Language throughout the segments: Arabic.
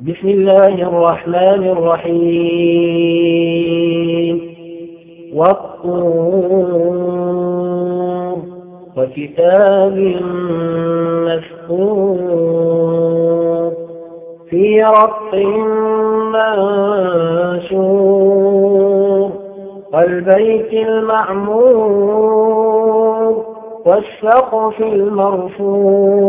بسم الله الرحمن الرحيم. والطور وكتاب مسكور في رق منشور والبيت المعمور والسقف المرفوع.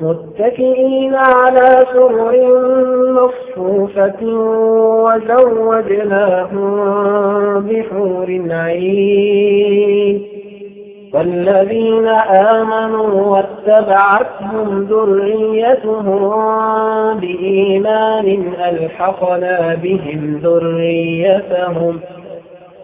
متكئين على سرر مصفوفة وزوجناهم بحور عين. والذين آمنوا واتبعتهم ذريتهم بإيمان ألحقنا بهم ذريتهم.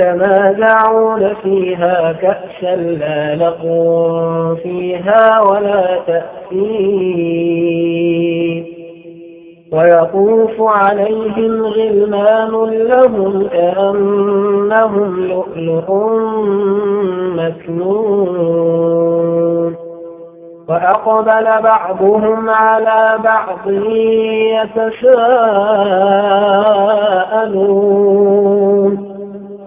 يتنازعون فيها كأسا لا لقوا فيها ولا تأثير ويطوف عليهم غلمان لهم كأنهم لؤلؤ مكنون. وأقبل بعضهم على بعض يتساءلون.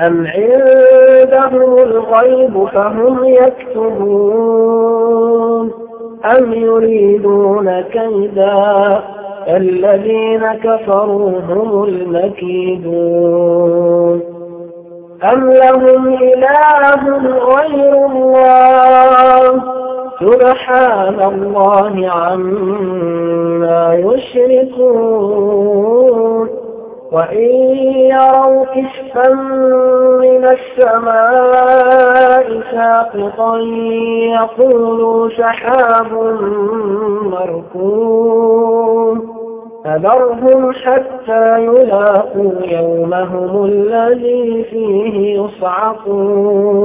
أم عندهم الغيب فهم يكتبون أم يريدون كيدا الذين كفروا هم المكيدون أم لهم إله غير الله سبحان الله عما يشركون وإن يروا كشفا من السماء ساقطا يقولوا سحاب مركون فذرهم حتى يلاقوا يومهم الذي فيه يصعقون